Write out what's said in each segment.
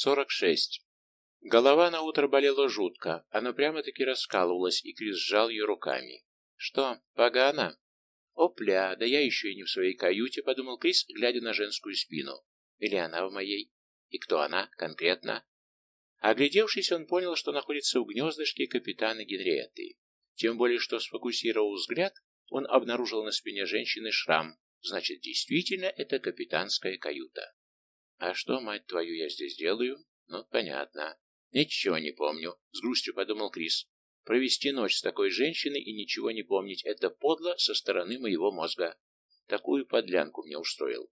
46. Голова на утро болела жутко, она прямо-таки раскалывалась, и Крис сжал ее руками. «Что, погано?» «Опля, да я еще и не в своей каюте», — подумал Крис, глядя на женскую спину. «Или она в моей? И кто она конкретно?» Оглядевшись, он понял, что находится в гнездышке капитана Генриетты. Тем более, что сфокусировал взгляд, он обнаружил на спине женщины шрам. Значит, действительно, это капитанская каюта. А что, мать твою, я здесь делаю? Ну, понятно. Ничего не помню, с грустью подумал Крис. Провести ночь с такой женщиной и ничего не помнить — это подло со стороны моего мозга. Такую подлянку мне устроил.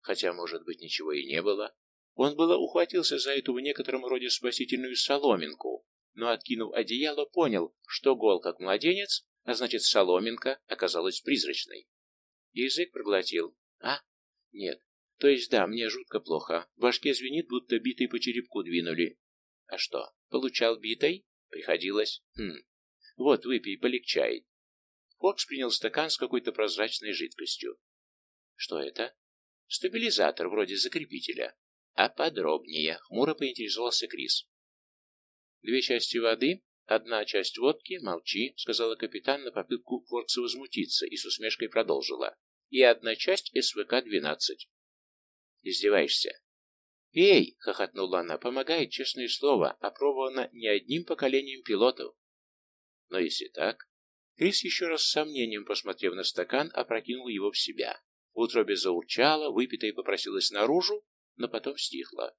Хотя, может быть, ничего и не было. Он было ухватился за эту в некотором роде спасительную соломинку, но, откинув одеяло, понял, что гол как младенец, а значит, соломинка оказалась призрачной. Язык проглотил. А? Нет. То есть да, мне жутко плохо. В башке звенит, будто битой по черепку двинули. А что, получал битой? Приходилось. Хм. Вот, выпей, полегчает. Фокс принял стакан с какой-то прозрачной жидкостью. Что это? Стабилизатор, вроде закрепителя. А подробнее, хмуро поинтересовался Крис. Две части воды, одна часть водки, молчи, сказала капитан на попытку Форкса возмутиться и с усмешкой продолжила. И одна часть СВК-12. Издеваешься? «Пей!» — хохотнула она. «Помогает, честное слово, опробовано не одним поколением пилотов». Но если так... Крис еще раз с сомнением, посмотрев на стакан, опрокинул его в себя. В утробе заурчало, выпитое попросилось наружу, но потом стихло.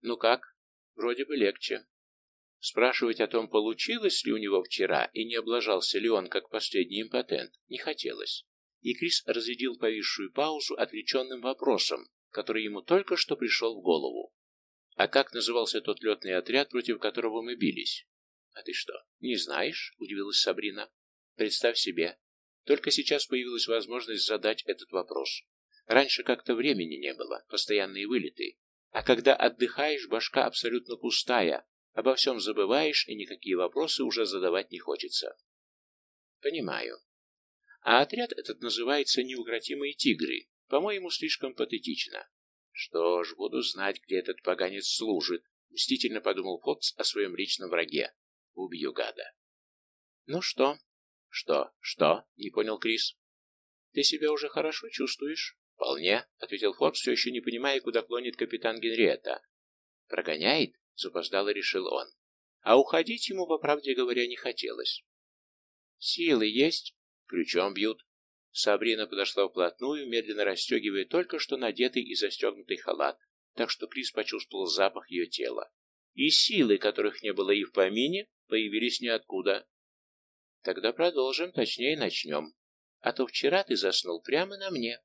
«Ну как?» «Вроде бы легче». Спрашивать о том, получилось ли у него вчера, и не облажался ли он, как последний импотент, не хотелось. И Крис разрядил повисшую паузу отвлеченным вопросом, который ему только что пришел в голову. «А как назывался тот летный отряд, против которого мы бились?» «А ты что, не знаешь?» — удивилась Сабрина. «Представь себе, только сейчас появилась возможность задать этот вопрос. Раньше как-то времени не было, постоянные вылеты. А когда отдыхаешь, башка абсолютно пустая, Обо всем забываешь, и никакие вопросы уже задавать не хочется. Понимаю. А отряд этот называется «Неукротимые тигры». По-моему, слишком патетично. Что ж, буду знать, где этот поганец служит. Мстительно подумал Фокс о своем личном враге. Убью гада. Ну что? Что? Что? Не понял Крис. Ты себя уже хорошо чувствуешь? Вполне, ответил Фокс, все еще не понимая, куда клонит капитан Генриетта. Прогоняет? Запоздало решил он. А уходить ему, по правде говоря, не хотелось. Силы есть? Ключом бьют. Сабрина подошла вплотную, медленно расстегивая только что надетый и застегнутый халат, так что Крис почувствовал запах ее тела. И силы, которых не было и в помине, появились ниоткуда. Тогда продолжим, точнее начнем. А то вчера ты заснул прямо на мне.